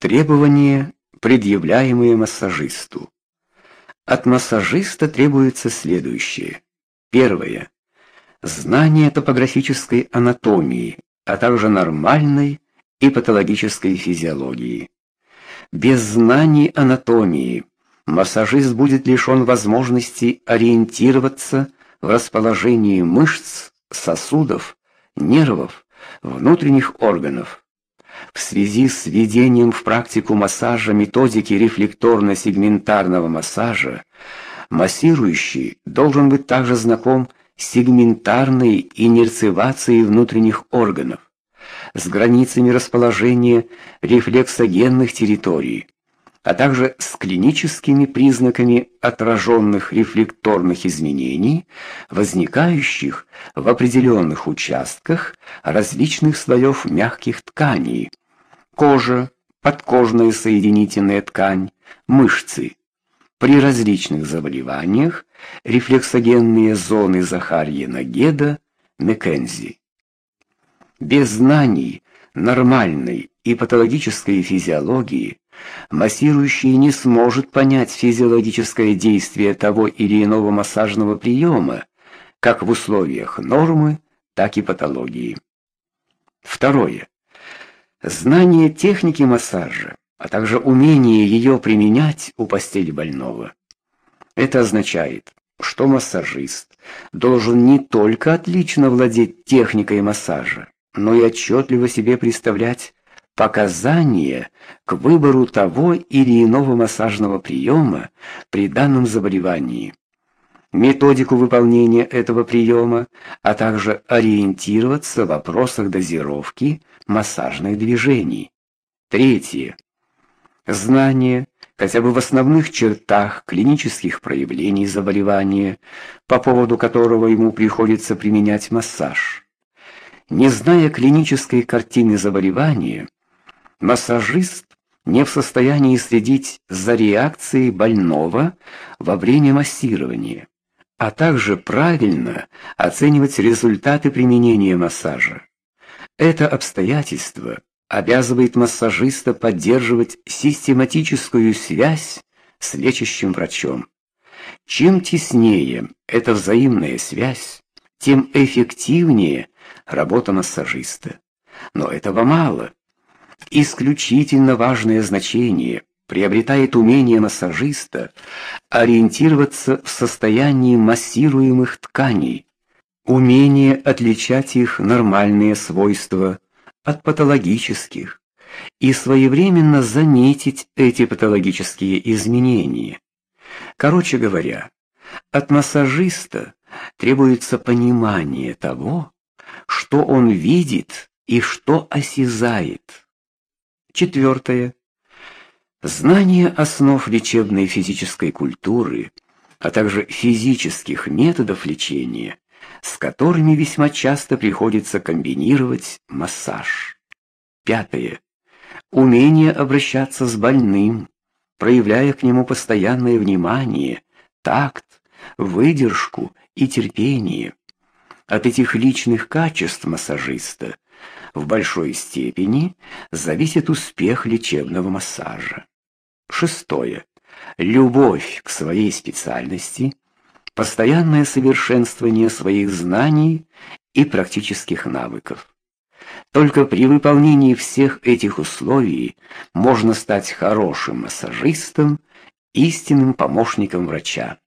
Требования, предъявляемые массажисту. От массажиста требуется следующее. Первое. Знание топографической анатомии, а также нормальной и патологической физиологии. Без знаний анатомии массажист будет лишен возможности ориентироваться в расположении мышц, сосудов, нервов, внутренних органов. В связи с введением в практику массажа методики рефлекторно-сегментарного массажа массирующий должен быть также знаком с сегментарной иннерциацией внутренних органов, с границами расположения рефлексогенных территорий, а также с клиническими признаками отраженных рефлекторных изменений, возникающих в определенных участках различных слоев мягких тканей: кожа, подкожная соединительная ткань, мышцы. При различных заболеваниях рефлексогенные зоны Захарьина-Геда, Маккензи. Без знаний нормальной и патологической физиологии Массирующий не сможет понять физиологическое действие того или иного массажного приема, как в условиях нормы, так и патологии. Второе. Знание техники массажа, а также умение ее применять у постели больного. Это означает, что массажист должен не только отлично владеть техникой массажа, но и отчетливо себе представлять показания к выбору того или иного массажного приема при данном заболевании, методику выполнения этого приема, а также ориентироваться в вопросах дозировки массажных движений. Третье. Знание хотя бы в основных чертах клинических проявлений заболевания, по поводу которого ему приходится применять массаж. Не зная клинической картины заболевания, Массажист не в состоянии следить за реакцией больного во время массирования, а также правильно оценивать результаты применения массажа. Это обстоятельство обязывает массажиста поддерживать систематическую связь с лечащим врачом. Чем теснее эта взаимная связь, тем эффективнее работа массажиста. Но этого мало. Исключительно важное значение приобретает умение массажиста ориентироваться в состоянии массируемых тканей, умение отличать их нормальные свойства от патологических и своевременно заметить эти патологические изменения. Короче говоря, от массажиста требуется понимание того, что он видит и что осязает. Четвертое. Знание основ лечебной физической культуры, а также физических методов лечения, с которыми весьма часто приходится комбинировать массаж. Пятое. Умение обращаться с больным, проявляя к нему постоянное внимание, такт, выдержку и терпение. От этих личных качеств массажиста в большой степени зависит успех лечебного массажа. Шестое. Любовь к своей специальности, постоянное совершенствование своих знаний и практических навыков. Только при выполнении всех этих условий можно стать хорошим массажистом, истинным помощником врача.